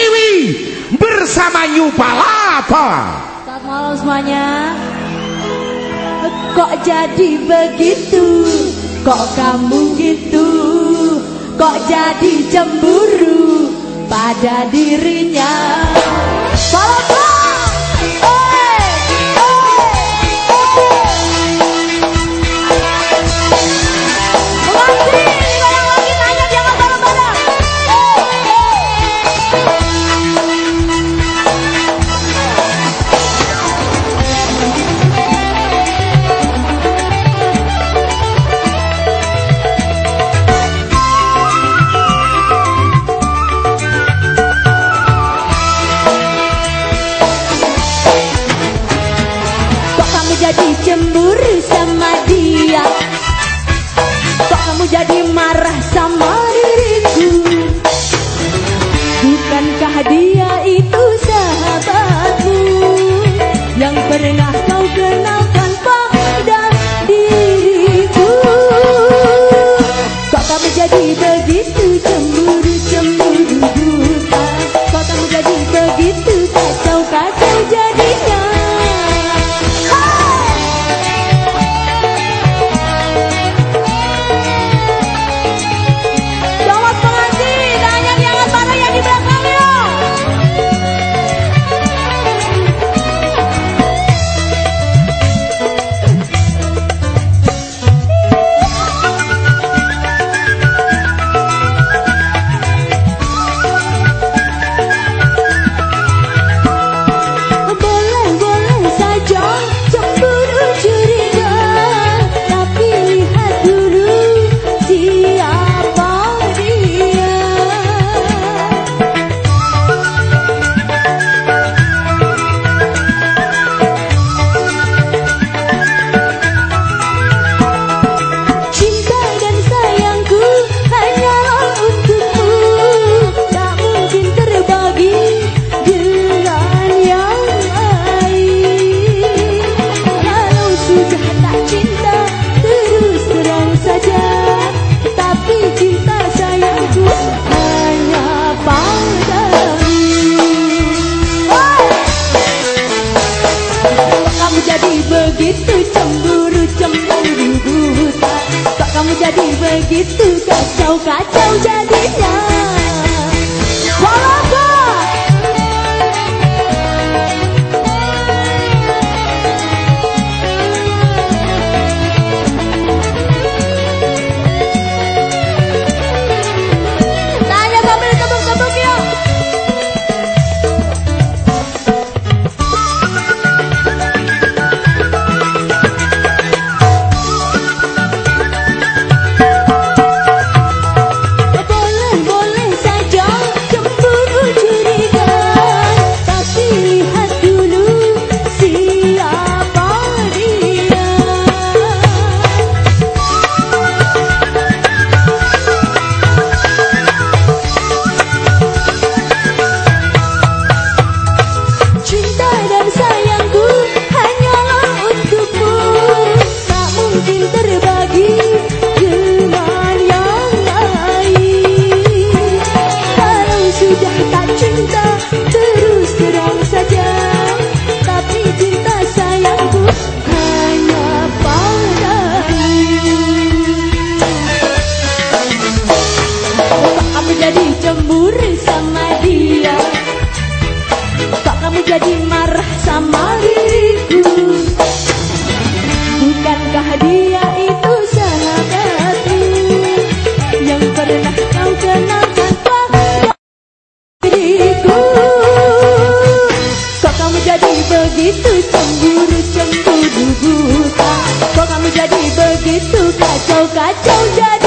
Dewi bersama New Selamat malam semuanya. Kok jadi begitu? Kok kamu gitu? Kok jadi cemburu pada dirinya? Palapa! begitu cemburu cemburu buta. Kok kamu jadi begitu? Kacau kacau jadinya? jadi marah sama diriku? Bukankah dia itu sahabatku Yang pernah kau kenal tanpa diriku? Kok kamu jadi begitu cemburu cemburu buta. Kok kamu jadi begitu kacau kacau jadi